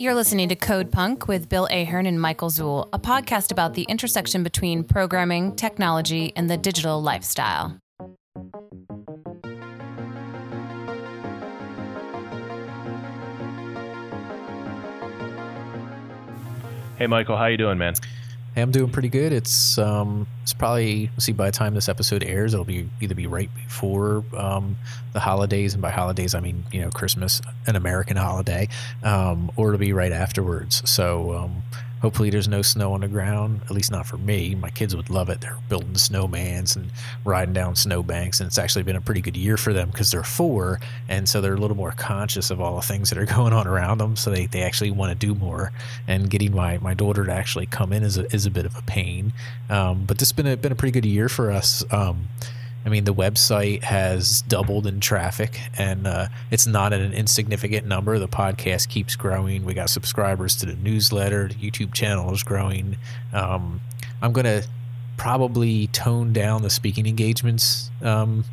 You're listening to Code Punk with Bill Ahern and Michael Szul, a podcast about the intersection between programming, technology, and the digital lifestyle. Hey, Michael, how you doing, man? Hey, I'm doing pretty good. It's um, it's probably see by the time this episode airs, it'll be either be right before um, the holidays, and by holidays I mean you know Christmas, an American holiday, um, or it'll be right afterwards. So um, Hopefully, there's no snow on the ground. At least not for me. My kids would love it. They're building snowmans and riding down snowbanks, and it's actually been a pretty good year for them because they're four, and so they're a little more conscious of all the things that are going on around them. So they, they actually want to do more. And getting my, my daughter to actually come in is a, is a bit of a pain. Um, but this has been a been a pretty good year for us. Um, I mean, the website has doubled in traffic, and uh, it's not an insignificant number. The podcast keeps growing. We got subscribers to the newsletter. The YouTube channel is growing. Um, I'm going to probably tone down the speaking engagements um,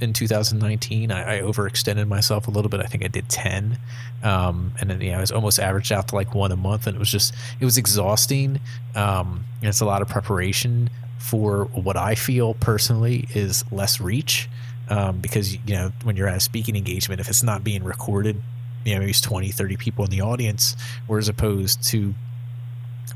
in 2019. I, I, overextended myself a little bit. I think I did 10. Um, and then, you know, I was almost averaged out to like one a month. And it was just, it was exhausting. Um, it's a lot of preparation for what I feel personally is less reach. Um, because, you know, when you're at a speaking engagement, if it's not being recorded, you know, maybe it's 20, 30 people in the audience, whereas opposed to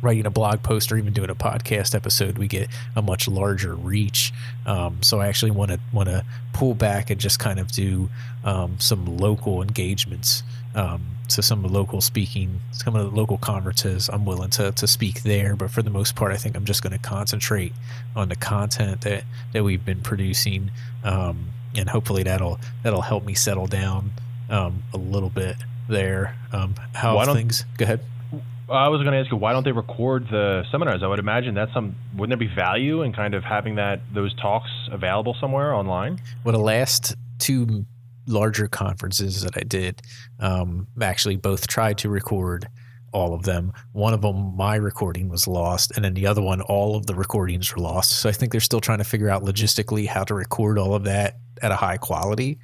writing a blog post or even doing a podcast episode, we get a much larger reach. Um, so I actually want to want to pull back and just kind of do um, some local engagements um, to some of the local speaking, some of the local conferences. I'm willing to, to speak there, but for the most part, I think I'm just going to concentrate on the content that, that we've been producing, um, and hopefully that'll that'll help me settle down um, a little bit there. Um, how things? Go ahead. I was going to ask you why don't they record the seminars? I would imagine that's some. Wouldn't there be value in kind of having that those talks available somewhere online? Well, the last two larger conferences that I did, um, actually both tried to record all of them. One of them, my recording was lost, and then the other one, all of the recordings were lost. So I think they're still trying to figure out logistically how to record all of that at a high quality.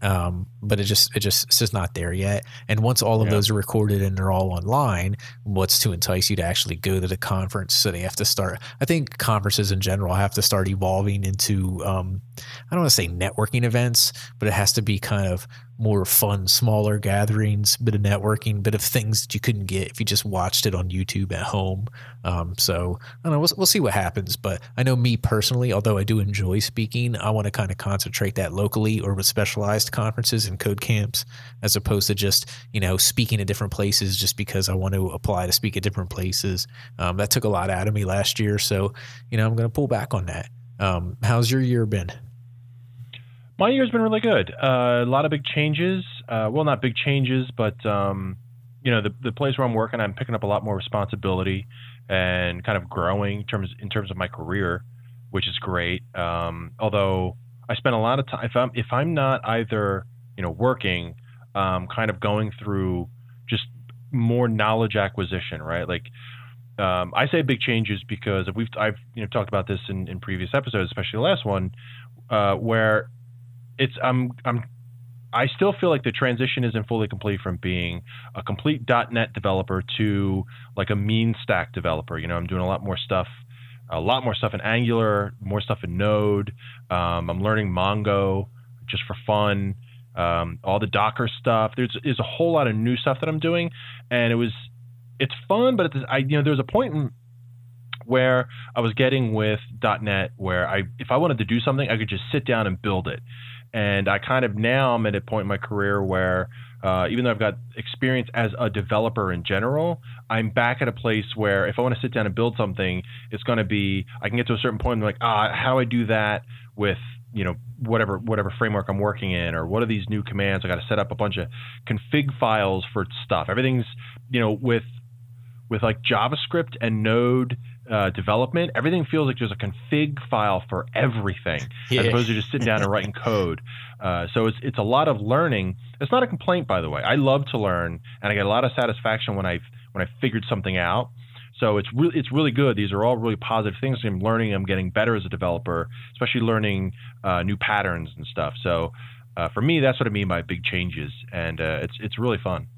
Um, but it just it just it's just not there yet. And once all of yeah. those are recorded and they're all online, what's to entice you to actually go to the conference? So they have to start. I think conferences in general have to start evolving into um, I don't want to say networking events, but it has to be kind of more fun, smaller gatherings, bit of networking, bit of things that you couldn't get if you just watched it on YouTube at home. Um, so I don't know. We'll, we'll see what happens. But I know me personally, although I do enjoy speaking, I want to kind of concentrate that locally or with specialized conferences and code camps, as opposed to just you know speaking at different places just because I want to apply to speak at different places. Um, that took a lot out of me last year. So you know I'm going to pull back on that. Um, how's your year been? My year's been really good. Uh, a lot of big changes. Uh, well, not big changes, but um, you know, the the place where I'm working, I'm picking up a lot more responsibility and kind of growing in terms in terms of my career, which is great. Um, although I spend a lot of time if I'm if I'm not either you know working, um, kind of going through just more knowledge acquisition, right? Like um, I say big changes because we've I've you know talked about this in, in previous episodes, especially the last one, uh, where it's I'm I'm I still feel like the transition isn't fully complete from being a complete .NET developer to like a mean stack developer. You know, I'm doing a lot more stuff, a lot more stuff in Angular, more stuff in Node. Um, I'm learning Mongo just for fun. Um, all the Docker stuff. There's is a whole lot of new stuff that I'm doing, and it was it's fun, but it's, I you know there was a point in, where I was getting with .NET where I if I wanted to do something, I could just sit down and build it. And I kind of now I'm at a point in my career where uh, even though I've got experience as a developer in general, I'm back at a place where if I want to sit down and build something, it's going to be I can get to a certain point and like ah how I do that with you know whatever whatever framework I'm working in or what are these new commands? I got to set up a bunch of config files for stuff. Everything's you know with with like JavaScript and Node uh, development, everything feels like there's a config file for everything, yeah. as opposed to just sitting down and writing code. Uh, so it's it's a lot of learning. It's not a complaint, by the way. I love to learn, and I get a lot of satisfaction when I when I figured something out. So it's really it's really good. These are all really positive things. I'm learning. I'm getting better as a developer, especially learning uh, new patterns and stuff. So uh, for me, that's what I mean by big changes, and uh, it's it's really fun.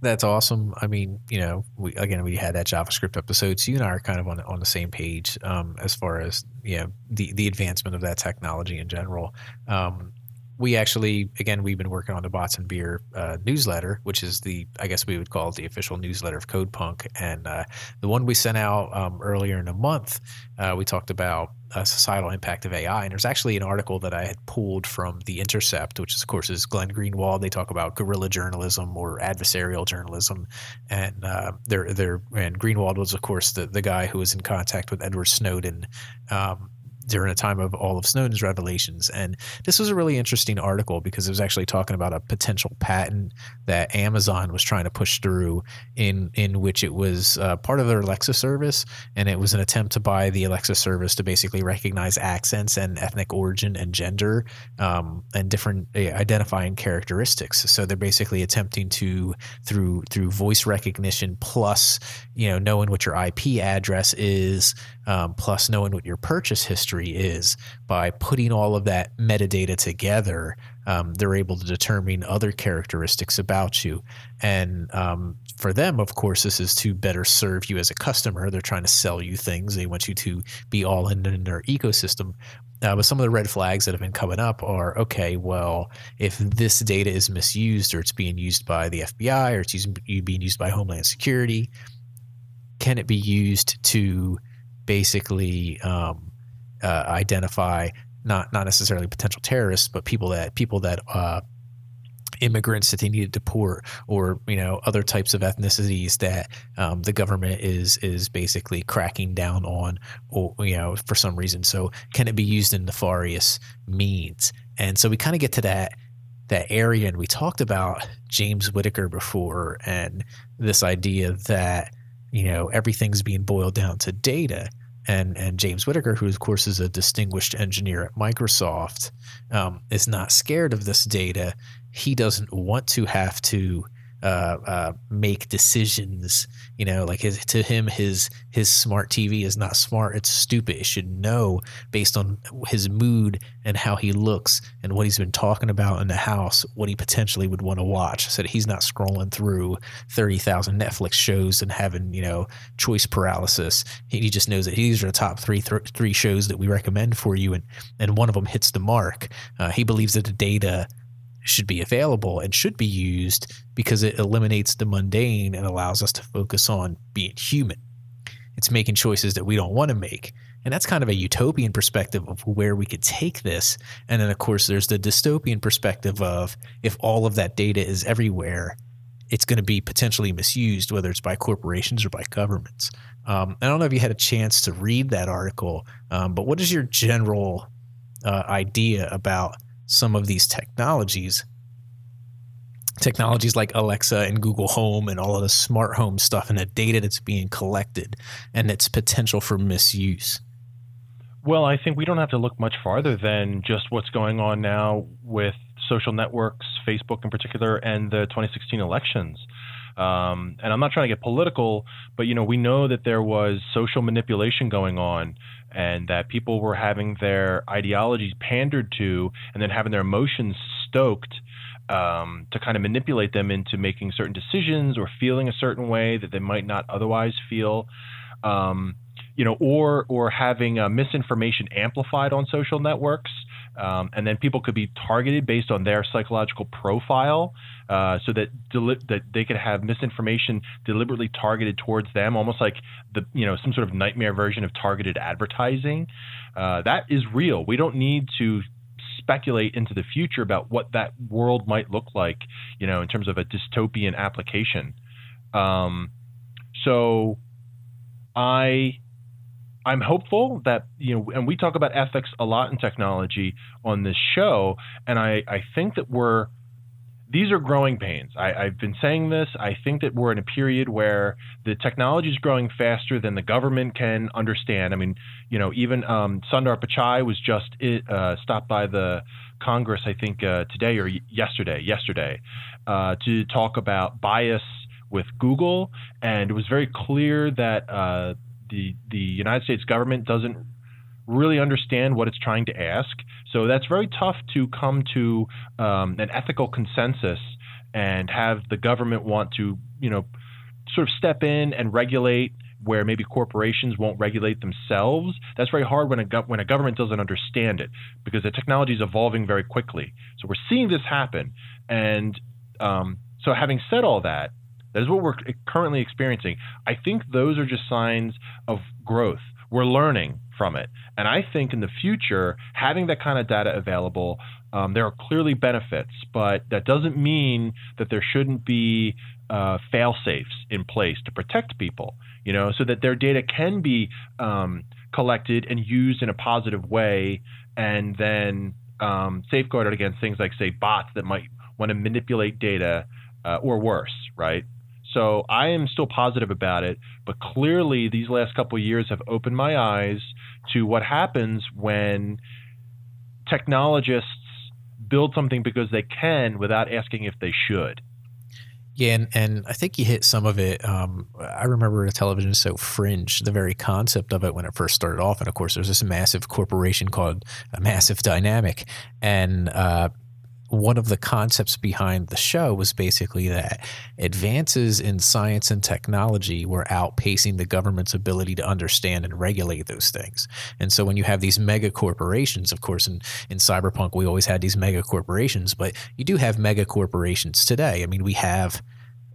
That's awesome. I mean, you know, we again we had that JavaScript episode, so you and I are kind of on on the same page um, as far as you know the the advancement of that technology in general. Um, we actually, again, we've been working on the Bots and Beer uh, newsletter, which is the, I guess we would call it the official newsletter of code punk And uh, the one we sent out um, earlier in the month, uh, we talked about uh, societal impact of AI. And there's actually an article that I had pulled from The Intercept, which, of course, is Glenn Greenwald. They talk about guerrilla journalism or adversarial journalism. And uh, they're, they're, and Greenwald was, of course, the, the guy who was in contact with Edward Snowden. Um, during a time of all of Snowden's revelations. And this was a really interesting article because it was actually talking about a potential patent that Amazon was trying to push through, in in which it was uh, part of their Alexa service, and it was an attempt to buy the Alexa service to basically recognize accents and ethnic origin and gender um, and different uh, identifying characteristics. So they're basically attempting to through through voice recognition plus you know knowing what your IP address is um, plus knowing what your purchase history is by putting all of that metadata together um, they're able to determine other characteristics about you. And um, for them of course this is to better serve you as a customer. They're trying to sell you things. They want you to be all in, in their ecosystem. Uh, but some of the red flags that have been coming up are okay, well, if this data is misused or it's being used by the FBI or it's using, being used by Homeland Security, can it be used to basically um, uh, identify not not necessarily potential terrorists, but people that people that uh, immigrants that they need to deport, or you know other types of ethnicities that um, the government is is basically cracking down on, or you know for some reason. So can it be used in nefarious means? And so we kind of get to that that area, and we talked about James Whitaker before, and this idea that you know everything's being boiled down to data and and James Whitaker, who of course is a distinguished engineer at Microsoft, um, is not scared of this data. He doesn't want to have to uh, uh, make decisions. You know, like his, to him, his his smart TV is not smart; it's stupid. It should know based on his mood and how he looks and what he's been talking about in the house, what he potentially would want to watch, so that he's not scrolling through thirty thousand Netflix shows and having you know choice paralysis. He, he just knows that these are the top three th- three shows that we recommend for you, and and one of them hits the mark. Uh, he believes that the data should be available and should be used because it eliminates the mundane and allows us to focus on being human. It's making choices that we don't want to make. And that's kind of a utopian perspective of where we could take this. And then, of course, there's the dystopian perspective of if all of that data is everywhere, it's going to be potentially misused, whether it's by corporations or by governments. Um, I don't know if you had a chance to read that article, um, but what is your general uh, idea about some of these technologies technologies like Alexa and Google Home and all of the smart home stuff and the data that's being collected and its potential for misuse? Well, I think we don't have to look much farther than just what's going on now with social networks, Facebook in particular, and the 2016 elections. Um, and I'm not trying to get political, but you know we know that there was social manipulation going on and that people were having their ideologies pandered to and then having their emotions stoked um, to kind of manipulate them into making certain decisions or feeling a certain way that they might not otherwise feel. Um, you know, or or having uh, misinformation amplified on social networks, um, and then people could be targeted based on their psychological profile, uh, so that deli- that they could have misinformation deliberately targeted towards them, almost like the you know some sort of nightmare version of targeted advertising. Uh, that is real. We don't need to speculate into the future about what that world might look like, you know, in terms of a dystopian application. Um, so, I I'm hopeful that you know, and we talk about ethics a lot in technology on this show, and I I think that we're these are growing pains. I, have been saying this. I think that we're in a period where the technology is growing faster than the government can understand. I mean, you know, even um, Sundar Pichai was just uh, stopped by the Congress, I think, uh, today or yesterday, yesterday, uh, to talk about bias with Google, and it was very clear that uh, the the United States government doesn't really understand what it's trying to ask. So that's very tough to come to um, an ethical consensus and have the government want to, you know, sort of step in and regulate where maybe corporations won't regulate themselves. That's very hard when a go- when a government doesn't understand it because the technology is evolving very quickly. So we're seeing this happen, and um, so having said all that, that is what we're currently experiencing. I think those are just signs of growth. We're learning from it, and I think in the future, having that kind of data available. Um, there are clearly benefits, but that doesn't mean that there shouldn't be uh, fail safes in place to protect people you know, so that their data can be um, collected and used in a positive way, and then um, safeguarded against things like, say, bots that might want to manipulate data uh, or worse, right? So I am still positive about it, but clearly these last couple years have opened my eyes to what happens when technologists build something because they can without asking if they should. Yeah, and, and I think you hit some of it. Um, I remember a television show Fringe, the very concept of it when it first started off. And of course, there's this massive corporation called a Massive Dynamic. And uh, one of the concepts behind the show was basically that advances in science and technology were outpacing the government's ability to understand and regulate those things. And so when you have these mega corporations, of course, in, in cyberpunk, we always had these mega corporations, but you do have mega corporations today. I mean, we have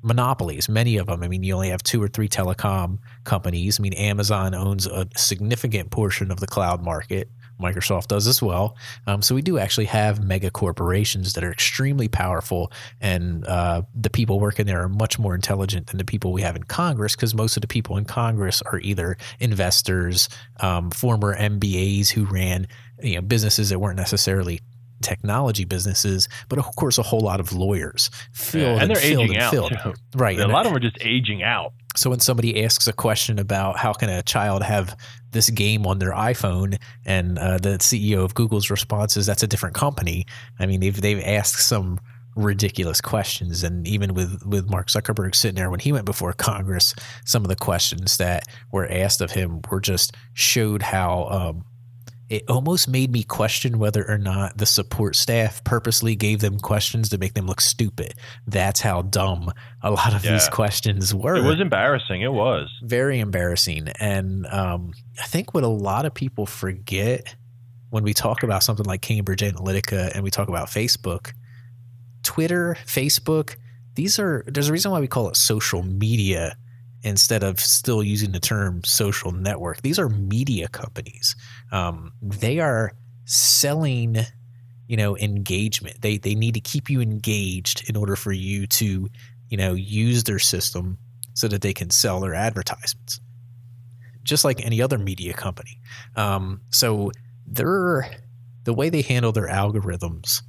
monopolies, many of them. I mean, you only have two or three telecom companies. I mean, Amazon owns a significant portion of the cloud market. Microsoft does as well. Um, so we do actually have mega corporations that are extremely powerful, and uh, the people working there are much more intelligent than the people we have in Congress because most of the people in Congress are either investors, um, former MBAs who ran you know businesses that weren't necessarily technology businesses, but of course a whole lot of lawyers. Filled yeah, and, and they're aging out. Too. Right. a lot of them are just aging out. So when somebody asks a question about how can a child have this game on their iPhone, and uh, the CEO of Google's response is that's a different company. I mean, they've they've asked some ridiculous questions, and even with with Mark Zuckerberg sitting there when he went before Congress, some of the questions that were asked of him were just showed how um, it almost made me question whether or not the support staff purposely gave them questions to make them look stupid. That's how dumb a lot of yeah. these questions were. It was embarrassing. It was very embarrassing. And um, I think what a lot of people forget when we talk about something like Cambridge Analytica and we talk about Facebook, Twitter, Facebook, these are, there's a reason why we call it social media instead of still using the term social network. These are media companies. Um, they are selling, you know, engagement. They they need to keep you engaged in order for you to, you know, use their system so that they can sell their advertisements. Just like any other media company. Um, so they're the way they handle their algorithms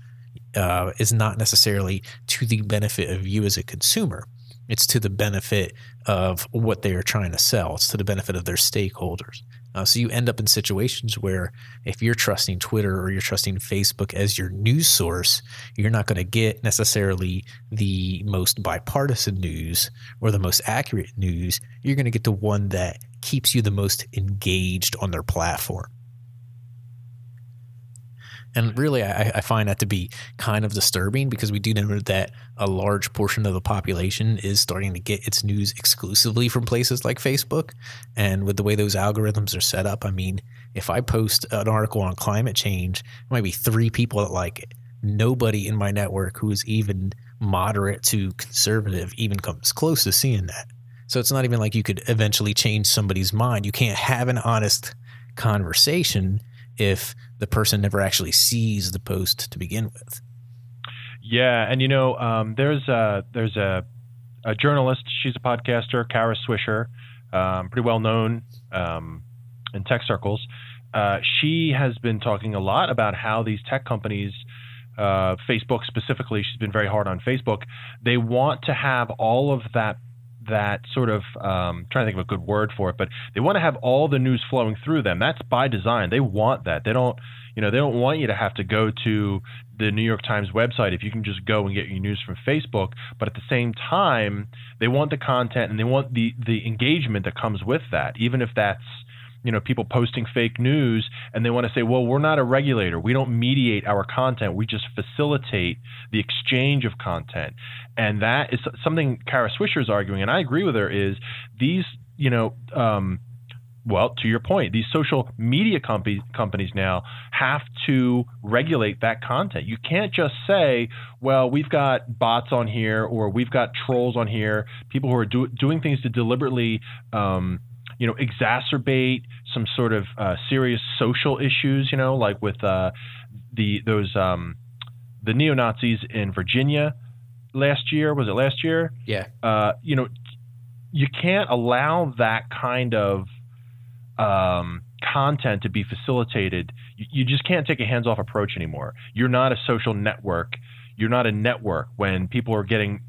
uh, is not necessarily to the benefit of you as a consumer. It's to the benefit of what they are trying to sell. It's to the benefit of their stakeholders. Uh, so you end up in situations where if you're trusting Twitter or you're trusting Facebook as your news source, you're not going to get necessarily the most bipartisan news or the most accurate news. You're going to get the one that keeps you the most engaged on their platform. And really, I, I, find that to be kind of disturbing because we do know that a large portion of the population is starting to get its news exclusively from places like Facebook. And with the way those algorithms are set up, I mean, if I post an article on climate change, there might be three people that like it. Nobody in my network who is even moderate to conservative even comes close to seeing that. So it's not even like you could eventually change somebody's mind. You can't have an honest conversation if the person never actually sees the post to begin with. Yeah, and you know, um, there's a there's a, a journalist. She's a podcaster, Kara Swisher, um, pretty well known um, in tech circles. Uh, she has been talking a lot about how these tech companies, uh, Facebook specifically, she's been very hard on Facebook. They want to have all of that that sort of um, trying to think of a good word for it, but they want to have all the news flowing through them. That's by design. They want that. They don't, you know, they don't want you to have to go to the New York Times website if you can just go and get your news from Facebook. But at the same time, they want the content and they want the the engagement that comes with that, even if that's you know people posting fake news and they want to say well we're not a regulator we don't mediate our content we just facilitate the exchange of content and that is something kara swisher is arguing and i agree with her is these you know um, well, to your point, these social media companies companies now have to regulate that content. You can't just say, "Well, we've got bots on here, or we've got trolls on here, people who are do, doing things to deliberately." Um, you know, exacerbate some sort of uh, serious social issues. You know, like with uh, the those um, the neo Nazis in Virginia last year. Was it last year? Yeah. Uh, you know, you can't allow that kind of um, content to be facilitated. You, you just can't take a hands off approach anymore. You're not a social network. You're not a network when people are getting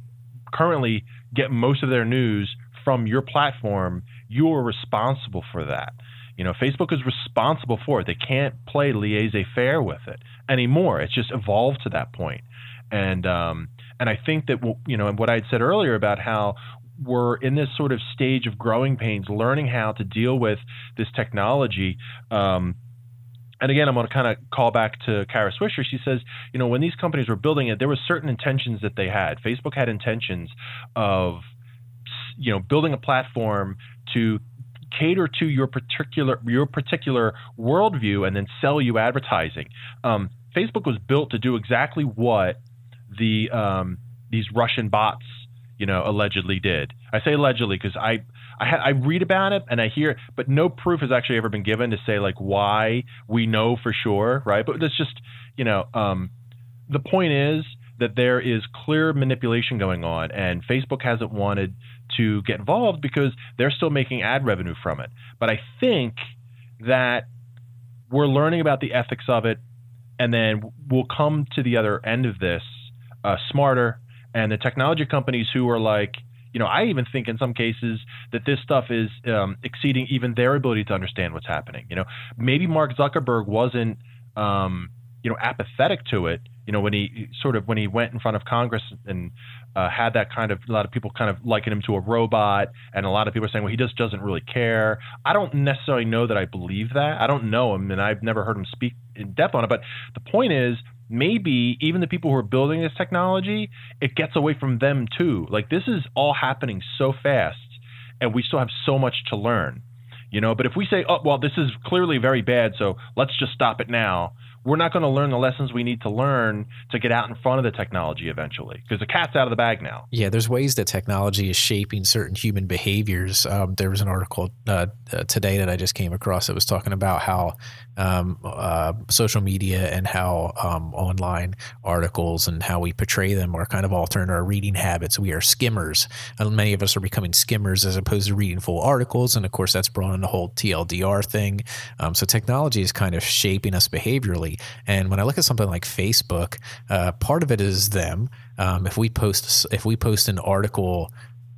currently get most of their news from your platform. You are responsible for that. You know, Facebook is responsible for it. They can't play laissez-faire with it anymore. It's just evolved to that point. And um, and I think that you know, and what I had said earlier about how we're in this sort of stage of growing pains, learning how to deal with this technology. Um, and again, I'm going to kind of call back to Kara Swisher. She says, you know, when these companies were building it, there were certain intentions that they had. Facebook had intentions of, you know, building a platform to cater to your particular your particular worldview and then sell you advertising. Um, Facebook was built to do exactly what the um, these Russian bots you know, allegedly did. I say allegedly because I I, ha- I read about it and I hear, but no proof has actually ever been given to say like why we know for sure, right? But that's just you know, um, the point is that there is clear manipulation going on, and Facebook hasn't wanted to get involved because they're still making ad revenue from it. But I think that we're learning about the ethics of it, and then we'll come to the other end of this uh, smarter and the technology companies who are like, you know, I even think in some cases that this stuff is um, exceeding even their ability to understand what's happening. You know, maybe Mark Zuckerberg wasn't, um, you know, apathetic to it. You know, when he sort of when he went in front of Congress and uh, had that kind of a lot of people kind of liken him to a robot, and a lot of people are saying, well, he just doesn't really care. I don't necessarily know that I believe that. I don't know him, and I've never heard him speak in depth on it. But the point is, maybe even the people who are building this technology, it gets away from them too. Like this is all happening so fast, and we still have so much to learn. You know, but if we say, "Oh, well, this is clearly very bad, so let's just stop it now," we're not going to learn the lessons we need to learn to get out in front of the technology eventually because the cat's out of the bag now. Yeah, there's ways that technology is shaping certain human behaviors. Um, there was an article uh, uh, today that I just came across that was talking about how um, uh, social media and how um, online articles and how we portray them are kind of altering our reading habits. We are skimmers. And many of us are becoming skimmers as opposed to reading full articles. And of course, that's brought in the whole TLDR thing. Um, so technology is kind of shaping us behaviorally. And when I look at something like Facebook, uh, part of it is them. Um, if we post if we post an article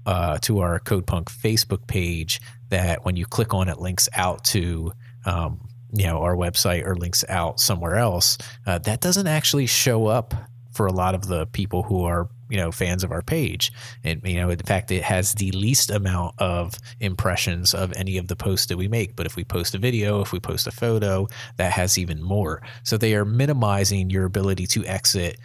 uh, to our CodePunk Facebook page that when you click on it links out to um, you know our website or links out somewhere else, uh, that doesn't actually show up for a lot of the people who are you know fans of our page. And you know in fact it has the least amount of impressions of any of the posts that we make. But if we post a video if we post a photo that has even more. So they are minimizing your ability to exit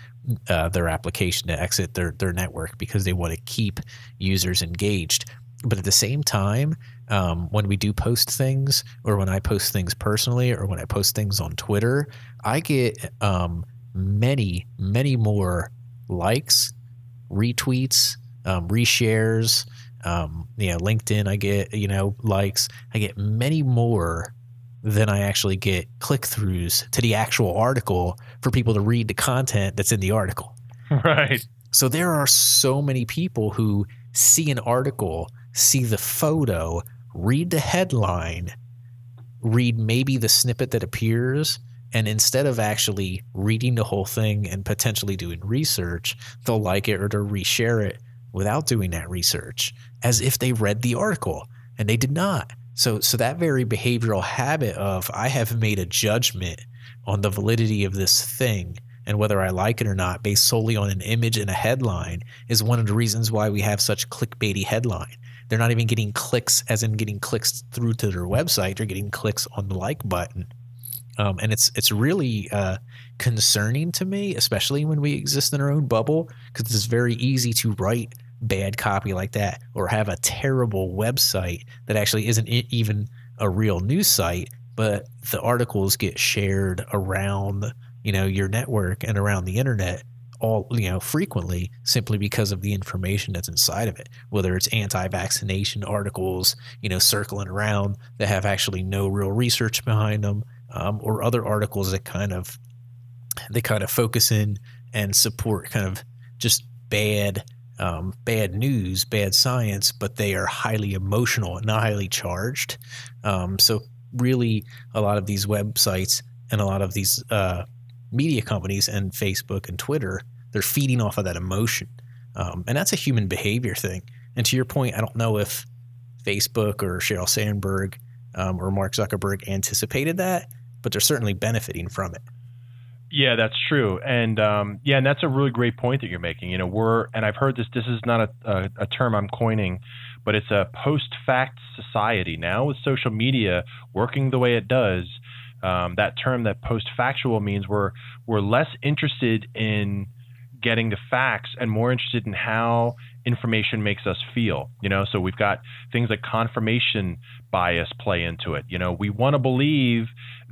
uh, their application to exit their their network because they want to keep users engaged. But at the same time um, when we do post things or when i post things personally or when i post things on twitter i get um, many many more likes retweets, um, reshares. Um, you know, LinkedIn, I get, you know, likes. I get many more than I actually get click throughs to the actual article for people to read the content that's in the article. Right. So there are so many people who see an article, see the photo, read the headline, read maybe the snippet that appears, and instead of actually reading the whole thing and potentially doing research, they'll like it or they'll reshare it without doing that research as if they read the article and they did not. So, so that very behavioral habit of I have made a judgment on the validity of this thing and whether I like it or not based solely on an image and a headline is one of the reasons why we have such clickbaity headline they're not even getting clicks, as in getting clicks through to their website. They're getting clicks on the like button, um, and it's it's really uh, concerning to me, especially when we exist in our own bubble, because it's very easy to write bad copy like that or have a terrible website that actually isn't even a real news site, but the articles get shared around you know your network and around the internet all you know frequently simply because of the information that's inside of it whether it's anti-vaccination articles you know circling around that have actually no real research behind them um, or other articles that kind of they kind of focus in and support kind of just bad um, bad news, bad science, but they are highly emotional and not highly charged. Um, so really, a lot of these websites and a lot of these uh, media companies and Facebook and Twitter, they're feeding off of that emotion, um, and that's a human behavior thing. And to your point, I don't know if Facebook or Sheryl Sandberg um, or Mark Zuckerberg anticipated that, but they're certainly benefiting from it. Yeah, that's true, and um, yeah, and that's a really great point that you're making. You know, we're and I've heard this. This is not a, a, a term I'm coining, but it's a post-fact society now with social media working the way it does. Um, that term, that post-factual, means we're we're less interested in getting the facts and more interested in how information makes us feel. You know, so we've got things like confirmation bias play into it. You know, we want to believe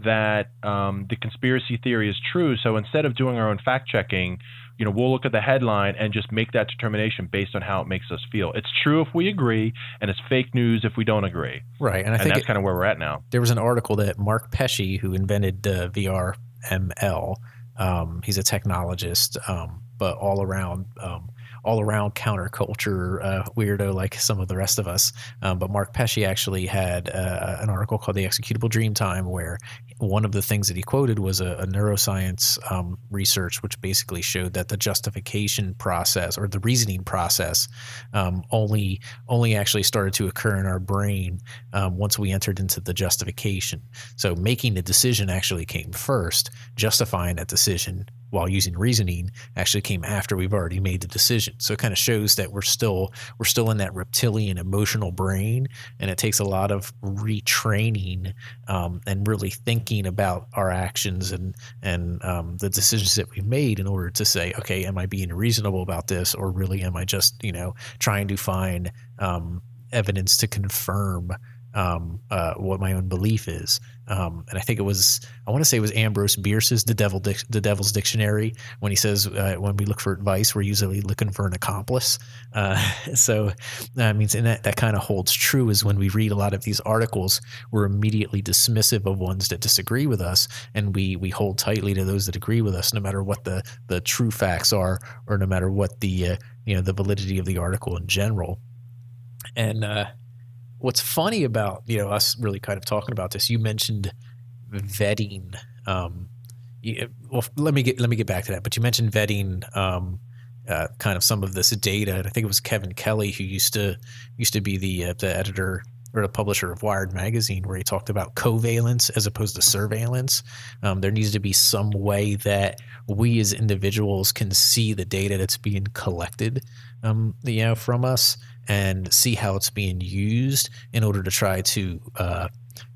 that um, the conspiracy theory is true. So instead of doing our own fact checking, you know, we'll look at the headline and just make that determination based on how it makes us feel. It's true if we agree, and it's fake news if we don't agree. Right, and I and think that's kind of where we're at now. There was an article that Mark Pesce, who invented uh, VRML, um, he's a technologist, um, but all around um, all around counterculture uh, weirdo like some of the rest of us. Um, but Mark Pesce actually had uh, an article called "The Executable Dream Time," where one of the things that he quoted was a, a neuroscience um, research, which basically showed that the justification process or the reasoning process um, only only actually started to occur in our brain um, once we entered into the justification. So making the decision actually came first. Justifying that decision while using reasoning actually came after we've already made the decision. So it kind of shows that we're still we're still in that reptilian emotional brain, and it takes a lot of retraining um, and really thinking about our actions and and um, the decisions that we've made in order to say, okay, am I being reasonable about this, or really am I just you know trying to find um, evidence to confirm um, uh, what my own belief is. Um, and I think it was, I want to say it was Ambrose Bierce's The Devil, Dic- the Devil's Dictionary when he says, uh, when we look for advice, we're usually looking for an accomplice. Uh, so that means, and that, that kind of holds true is when we read a lot of these articles, we're immediately dismissive of ones that disagree with us. And we, we hold tightly to those that agree with us, no matter what the, the true facts are, or no matter what the, uh, you know, the validity of the article in general. And, uh, what's funny about you know us really kind of talking about this, you mentioned vetting. Um, you, well, let me get let me get back to that. But you mentioned vetting. Um, uh, kind of some of this data, and I think it was Kevin Kelly who used to used to be the uh, the editor or the publisher of Wired magazine, where he talked about coveillance as opposed to surveillance. Um, there needs to be some way that we as individuals can see the data that's being collected, um, you know, from us, and see how it's being used in order to try to, uh,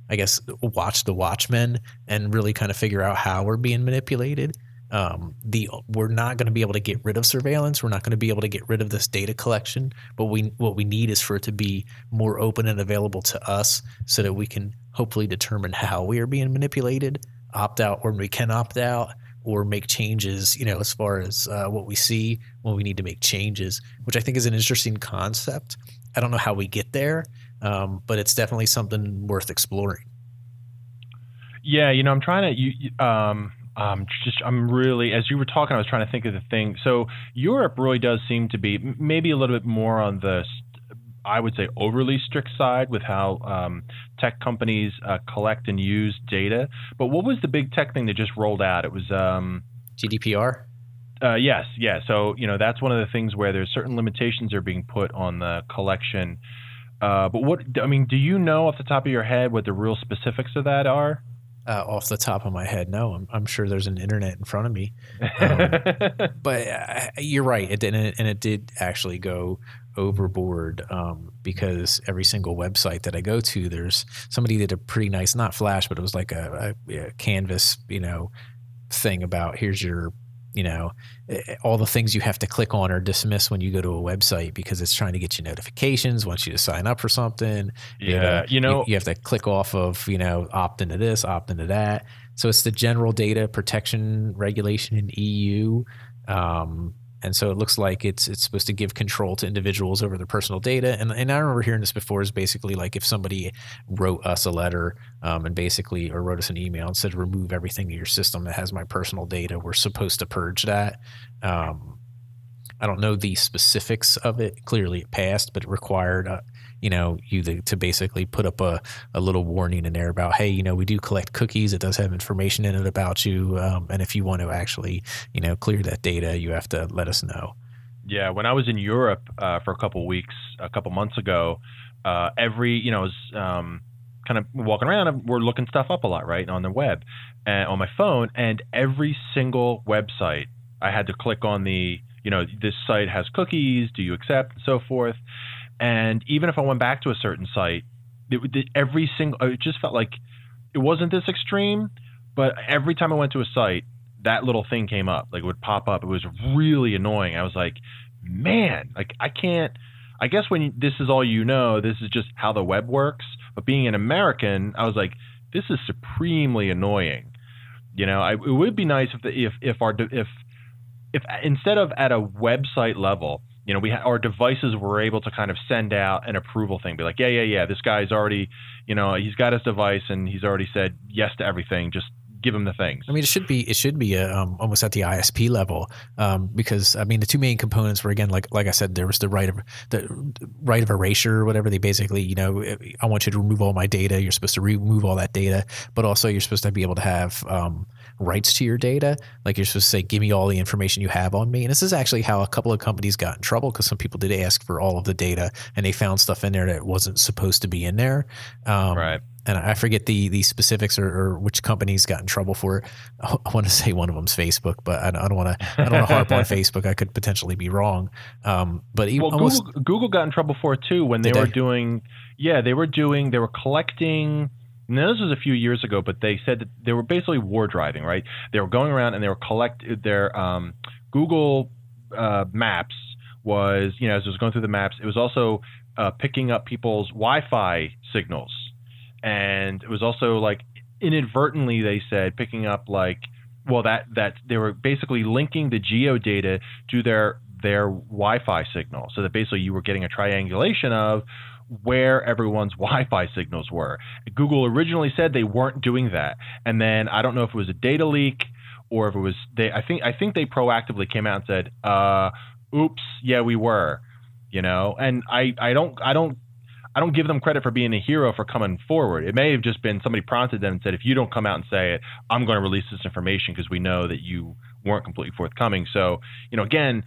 I guess, watch the Watchmen and really kind of figure out how we're being manipulated. Um, the we're not going to be able to get rid of surveillance. We're not going to be able to get rid of this data collection. But we what we need is for it to be more open and available to us, so that we can hopefully determine how we are being manipulated, opt out when we can opt out, or make changes, you know, as far as uh, what we see when we need to make changes, which I think is an interesting concept. I don't know how we get there, um, but it's definitely something worth exploring. Yeah, you know, I'm trying to. You, um, um, just I'm really as you were talking, I was trying to think of the thing. So Europe really does seem to be maybe a little bit more on the I would say, overly strict side with how um, tech companies uh, collect and use data. But what was the big tech thing that just rolled out? It was um, GDPR. Uh, yes, yeah. So you know that's one of the things where there's certain limitations are being put on the collection. Uh, but what I mean, do you know off the top of your head what the real specifics of that are? Uh, off the top of my head, no. I'm, I'm, sure there's an internet in front of me, um, but uh, you're right. It did, and it, and it did actually go overboard um, because every single website that I go to, there's somebody did a pretty nice, not flash, but it was like a, a, a canvas, you know, thing about here's your you know all the things you have to click on or dismiss when you go to a website because it's trying to get you notifications wants you to sign up for something yeah you know you, you, have to click off of you know opt into this opt into that. So it's the general data protection regulation in eu um, and so it looks like it's it's supposed to give control to individuals over their personal data. And, and I remember hearing this before is basically like if somebody wrote us a letter um, and basically or wrote us an email and said remove everything in your system that has my personal data, we're supposed to purge that. Um, I don't know the specifics of it. Clearly, it passed, but it required uh, you know, you to, to basically put up a, a little warning in there about, hey, you know, we do collect cookies. It does have information in it about you. Um, and if you want to actually, you know, clear that data, you have to let us know. Yeah, when I was in Europe uh, for a couple weeks, a couple months ago, uh, every you know, was um, kind of walking around and we're looking stuff up a lot, right, on the web and on my phone, and every single website I had to click on the, you know, this site has cookies. Do you accept, and so forth. And even if I went back to a certain site, it, it, every single it just felt like it wasn't this extreme, but every time I went to a site, that little thing came up, like it would pop up. It was really annoying. I was like, man, like I can't. I guess when this is all you know, this is just how the web works. But being an American, I was like, this is supremely annoying. You know, I, it would be nice if the, if if our if if instead of at a website level, you know, we ha- our devices were able to kind of send out an approval thing, be like, yeah, yeah, yeah, this guy's already, you know, he's got his device and he's already said yes to everything. Just give him the things. I mean, it should be it should be a, um, almost at the ISP level um, because I mean the two main components were again like like I said there was the right of the right of erasure or whatever they basically you know I want you to remove all my data you're supposed to remove all that data but also you're supposed to be able to have um, rights to your data. Like you're supposed to say, give me all the information you have on me. And this is actually how a couple of companies got in trouble because some people did ask for all of the data and they found stuff in there that wasn't supposed to be in there. Um, right. And I forget the the specifics or, or, which companies got in trouble for it. I want to say one of them's Facebook, but I don't want to. I don't want to harp on Facebook. I could potentially be wrong. Um, but well, almost, Google, Google got in trouble for it too when they were they? doing. Yeah, they were doing. They were collecting now, this was a few years ago, but they said that they were basically war driving, right? They were going around and they were collect their um, Google uh, Maps was, you know, as it was going through the maps, it was also uh, picking up people's Wi-Fi signals, and it was also like inadvertently they said picking up like, well, that that they were basically linking the geo data to their their Wi-Fi signal, so that basically you were getting a triangulation of where everyone's Wi-Fi signals were. Google originally said they weren't doing that, and then I don't know if it was a data leak or if it was they. I think I think they proactively came out and said, uh, "Oops, yeah, we were," you know. And I I don't I don't I don't give them credit for being a hero for coming forward. It may have just been somebody prompted them and said, if you don't come out and say it, I'm going to release this information because we know that you weren't completely forthcoming. So, you know, again,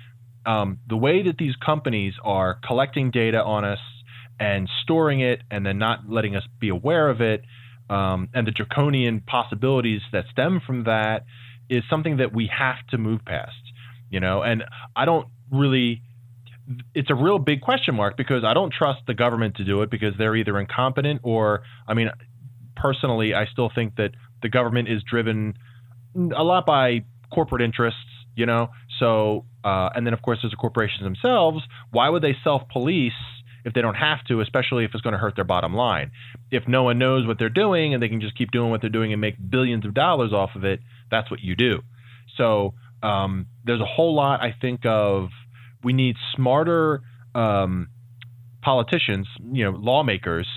um, the way that these companies are collecting data on us and storing it and then not letting us be aware of it um, and the draconian possibilities that stem from that is something that we have to move past you know? And i don't really it's a real big question mark because i don't trust the government to do it because they're either incompetent or i mean personally i still think that the government is driven a lot by corporate interests you know? So uh, and then of course there's the corporations themselves. Why would they self police if they don't have to, especially if it's going to hurt their bottom line. If no one knows what they're doing and they can just keep doing what they're doing and make billions of dollars off of it, that's what you do. So um, there's a whole lot I think of. We need smarter um, politicians, you know, lawmakers,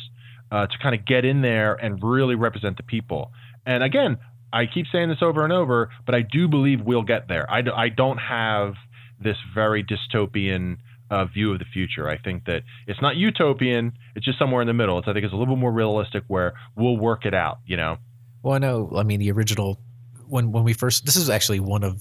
uh, to kind of get in there and really represent the people. And again, I keep saying this over and over, but I do believe we'll get there. I, do, I don't have this very dystopian uh, view of the future. I think that it's not utopian; it's just somewhere in the middle. It's I think it's a little bit more realistic where we'll work it out. You know. Well, I know. I mean, the original when when we first this is actually one of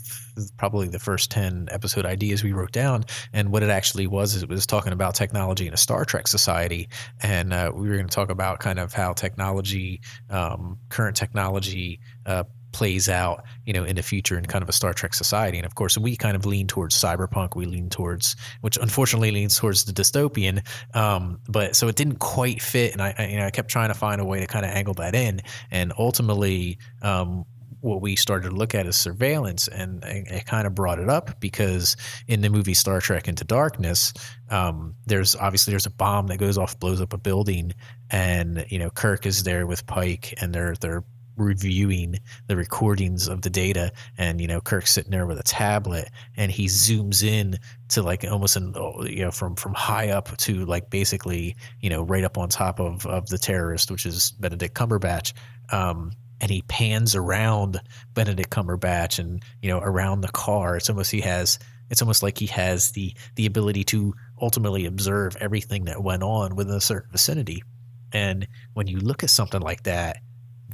probably the first 10 episode ideas we wrote down and what it actually was is it was talking about technology in a star trek society and uh, we were going to talk about kind of how technology um, current technology uh, plays out, you know, in the future in kind of a Star Trek society. And of course, we kind of lean towards cyberpunk. We lean towards, which unfortunately leans towards the dystopian. Um, but so it didn't quite fit, and I, I, you know, I kept trying to find a way to kind of angle that in, and ultimately. Um, what we started to look at is surveillance, and I, kind of brought it up because in the movie Star Trek Into Darkness, um, there's obviously there's a bomb that goes off, blows up a building, and you know Kirk is there with Pike, and they're they're reviewing the recordings of the data and you know Kirk's sitting there with a tablet and he zooms in to like almost an you know from from high up to like basically you know right up on top of of the terrorist which is Benedict Cumberbatch um, and he pans around Benedict Cumberbatch and you know around the car. It's almost he has it's almost like he has the the ability to ultimately observe everything that went on within a certain vicinity. And when you look at something like that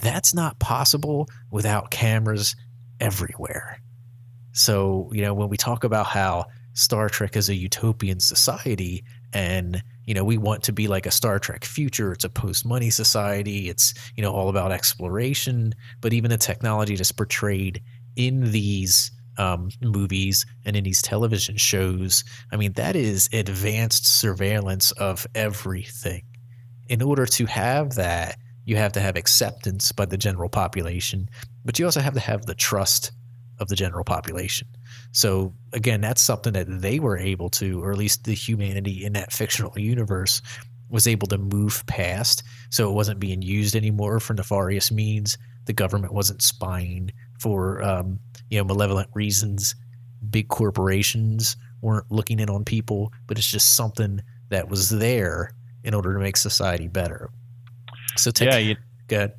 that's not possible without cameras everywhere. So, you know, when we talk about how Star Trek is a utopian society and, you know, we want to be like a Star Trek future, it's a post money society, it's, you know, all about exploration, but even the technology that's portrayed in these um, movies and in these television shows, I mean, that is advanced surveillance of everything. In order to have that, you have to have acceptance by the general population, but you also have to have the trust of the general population. So again, that's something that they were able to, or at least the humanity in that fictional universe was able to move past. So it wasn't being used anymore for nefarious means. The government wasn't spying for um, you know malevolent reasons. Big corporations weren't looking in on people, but it's just something that was there in order to make society better. So take, yeah, you, good.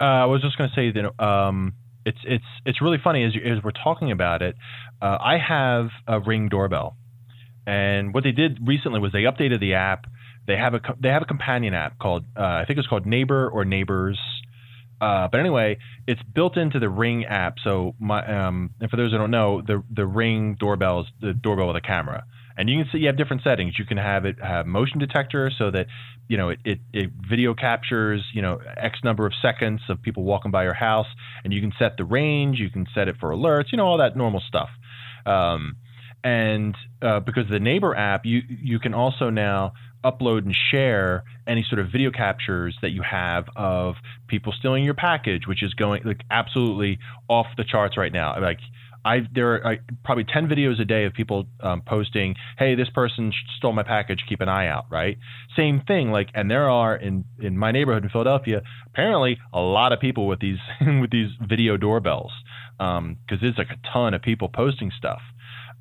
Uh, I was just going to say that um, it's it's it's really funny as, as we're talking about it. Uh, I have a Ring doorbell, and what they did recently was they updated the app. They have a they have a companion app called uh, I think it's called Neighbor or Neighbors. Uh, but anyway, it's built into the Ring app. So my um, and for those who don't know, the the Ring doorbell is the doorbell with a camera and you can see you have different settings. You can have it have motion detector so that you know it, it, it, video captures you know x number of seconds of people walking by your house, and you can set the range. You can set it for alerts. You know all that normal stuff. Um, and uh, because the neighbor app, you you can also now upload and share any sort of video captures that you have of people stealing your package, which is going like absolutely off the charts right now. Like I there are probably ten videos a day of people um, posting, "Hey, this person stole my package. Keep an eye out." Right? Same thing. Like, and there are in in my neighborhood in Philadelphia, apparently a lot of people with these with these video doorbells because um, there's like a ton of people posting stuff.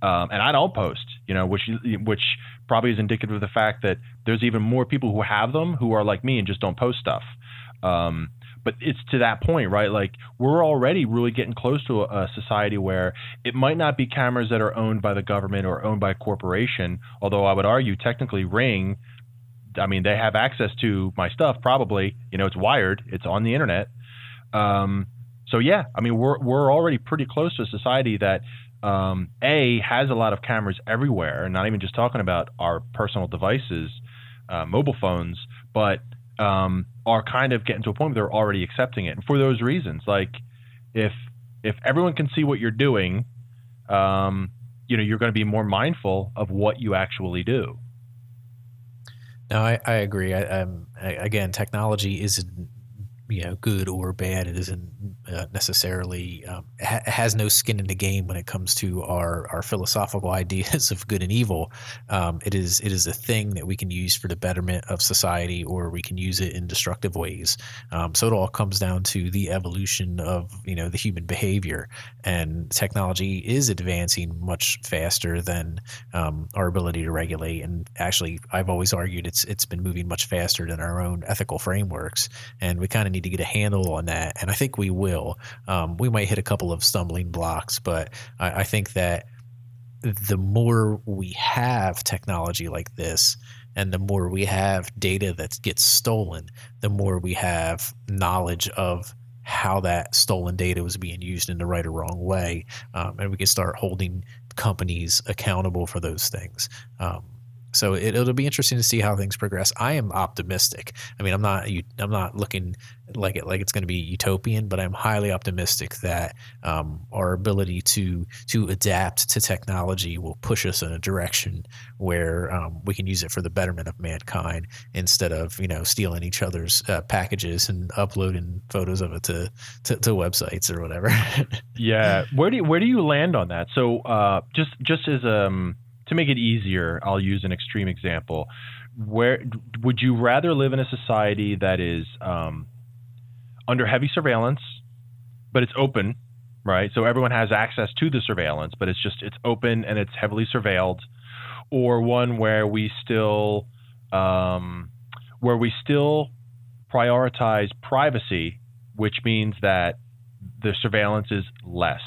Um, and I don't post, you know, which which probably is indicative of the fact that there's even more people who have them who are like me and just don't post stuff. Um, but it's to that point, right? Like we're already really getting close to a, a, society where it might not be cameras that are owned by the government or owned by a corporation. Although I would argue, technically, Ring, I mean, they have access to my stuff. Probably, you know, it's wired, it's on the internet. Um, so yeah, I mean, we're we're already pretty close to a society that um, a has a lot of cameras everywhere, not even just talking about our personal devices, uh, mobile phones, but um, are kind of getting to a point where they're already accepting it, and for those reasons, like if if everyone can see what you're doing, um, you know, you're going to be more mindful of what you actually do. No, I, I agree. I, I, again, technology is you know good or bad. It isn't uh, necessarily um, ha- has no skin in the game when it comes to our our philosophical ideas of good and evil. Um, it is it is a thing that we can use for the betterment of society, or we can use it in destructive ways. Um, so it all comes down to the evolution of you know the human behavior, and technology is advancing much faster than um, our ability to regulate. And actually, I've always argued it's it's been moving much faster than our own ethical frameworks, and we kind of need to get a handle on that. And I think we will. Um, we might hit a couple of stumbling blocks, but I, I think that the more we have technology like this, and the more we have data that gets stolen, the more we have knowledge of how that stolen data was being used in the right or wrong way, um, and we can start holding companies accountable for those things. Um, So it, will be interesting to see how things progress. I am optimistic. I mean, I'm not I'm not looking like it like it's going to be utopian, but I'm highly optimistic that um, our ability to to adapt to technology will push us in a direction where um, we can use it for the betterment of mankind instead of you know stealing each other's uh, packages and uploading photos of it to to, to websites or whatever. yeah, where do you, where do you land on that? So uh, just just as um to make it easier, I'll use an extreme example. Where would you rather live in a society that is um, under heavy surveillance, but it's open, right? So everyone has access to the surveillance, but it's just it's open and it's heavily surveilled, or one where we still um, where we still prioritize privacy, which means that the surveillance is less,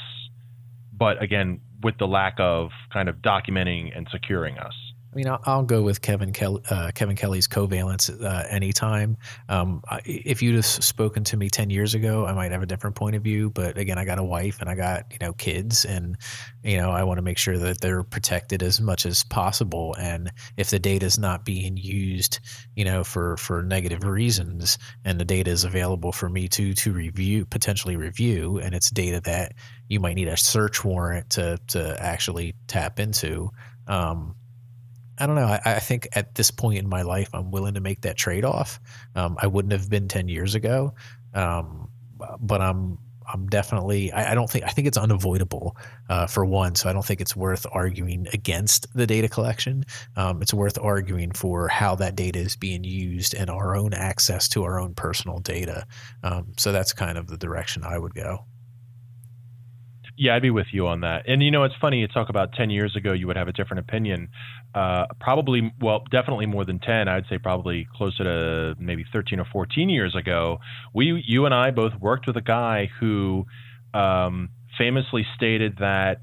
but again with the lack of kind of documenting and securing us. I mean, I'll, I'll go with Kevin uh, Kevin Kelly's coveillance uh, anytime. Um, if you'd have spoken to me ten years ago, I might have a different point of view. But again, I got a wife and I got you know kids, and you know I want to make sure that they're protected as much as possible. And if the data is not being used, you know, for for negative reasons, and the data is available for me to to review, potentially review, and it's data that you might need a search warrant to to actually tap into. Um, I don't know. I, I, think at this point in my life, I'm willing to make that trade off. Um, I wouldn't have been 10 years ago, um, but I'm I'm definitely. I, I, don't think. I think it's unavoidable uh, for one. So I don't think it's worth arguing against the data collection. Um, it's worth arguing for how that data is being used and our own access to our own personal data. Um, so that's kind of the direction I would go. Yeah, I'd be with you on that. And you know, it's funny. You talk about ten years ago, you would have a different opinion. Uh, probably, well, definitely more than ten. I'd say probably closer to maybe thirteen or fourteen years ago. We, you and I, both worked with a guy who um, famously stated that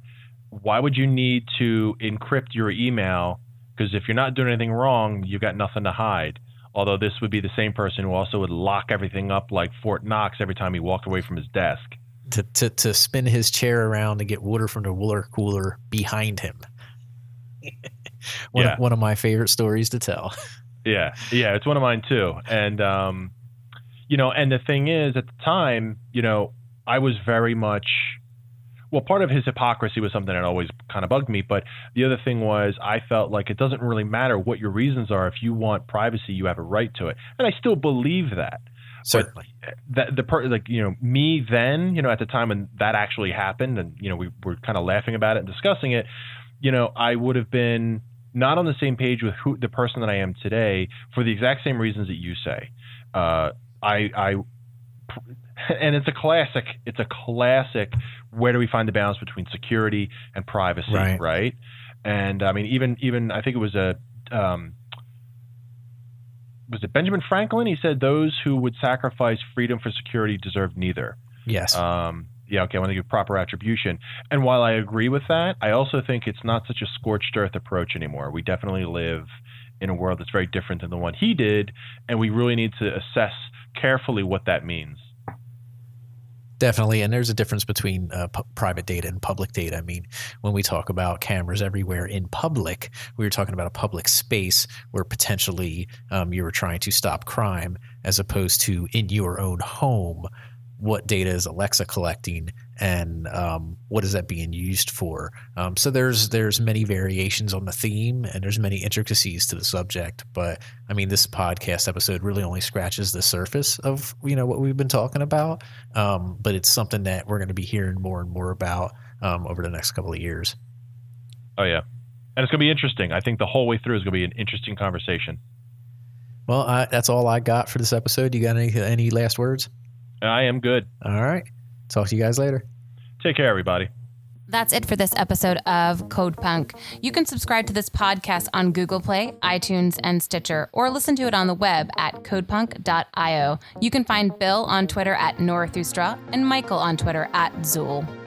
why would you need to encrypt your email? Because if you're not doing anything wrong, you've got nothing to hide. Although this would be the same person who also would lock everything up like Fort Knox every time he walked away from his desk to, to, to spin his chair around to get water from the water cooler behind him. one, yeah. of, one of my favorite stories to tell. yeah, yeah, it's one of mine too. And um, you know, and the thing is, at the time, you know, I was very much well, part of his hypocrisy was something that always kind of bugged me. But the other thing was, I felt like it doesn't really matter what your reasons are. If you want privacy, you have a right to it. And I still believe that. Certainly. That the per like you know me then you know at the time when that actually happened and you know we were kind of laughing about it and discussing it, you know I would have been not on the same page with who the person that I am today for the exact same reasons that you say. Uh, I I and it's a classic. It's a classic. Where do we find the balance between security and privacy? Right. right? And I mean, even even I think it was a um, was it Benjamin Franklin? He said those who would sacrifice freedom for security deserve neither. Yes. Um, yeah, okay, I want to give proper attribution. And while I agree with that, I also think it's not such a scorched earth approach anymore. We definitely live in a world that's very different than the one he did, and we really need to assess carefully what that means. Definitely, and there's a difference between uh, p- private data and public data. I mean, when we talk about cameras everywhere in public, we were talking about a public space where potentially um, you were trying to stop crime, as opposed to in your own home what data is Alexa collecting and um, what is that being used for. Um, so there's there's many variations on the theme and there's many intricacies to the subject. But I mean, this podcast episode really only scratches the surface of you know what we've been talking about. Um, but it's something that we're going to be hearing more and more about um, over the next couple of years. Oh yeah, and it's going to be interesting. I think the whole way through is going to be an interesting conversation. Well, I, that's all I got for this episode. You got any any last words? I am good. All right. Talk to you guys later. Take care, everybody. That's it for this episode of Codepunk. You can subscribe to this podcast on Google Play, iTunes, and Stitcher, or listen to it on the web at codepunk.io. You can find Bill on Twitter at Neurothustra and Michael on Twitter at Szul.